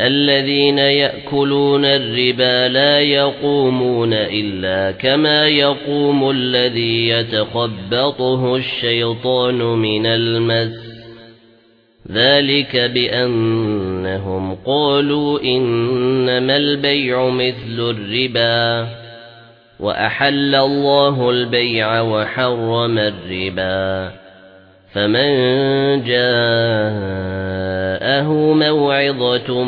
الذين يأكلون الربا لا يقومون إلا كما يقوم الذي يتخبطه الشيطان من المس. ذلك بأنهم قالوا إنما البيع مثل الربا. وأحل الله البيع وحرم الربا. فمن جاءه موعظة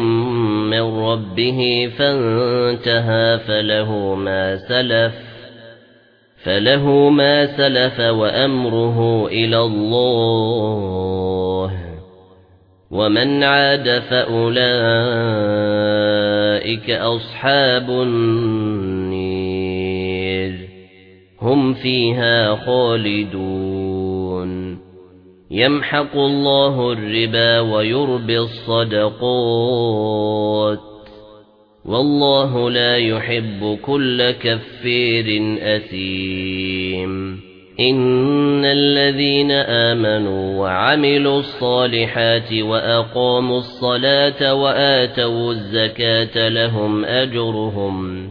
من ربه فانتهى فله ما سلف فله ما سلف وأمره إلى الله. ومن عاد فأولئك أصحاب النير هم فيها خالدون. يمحق الله الربا ويربي الصدقات. والله لا يحب كل كفير أثيم. إن الذين آمنوا وعملوا الصالحات وأقاموا الصلاة وآتوا الزكاة لهم أجرهم